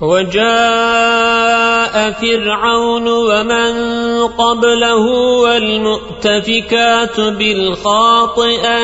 وجاء فرعون ومن قبله والمؤتفكات بالخاطئة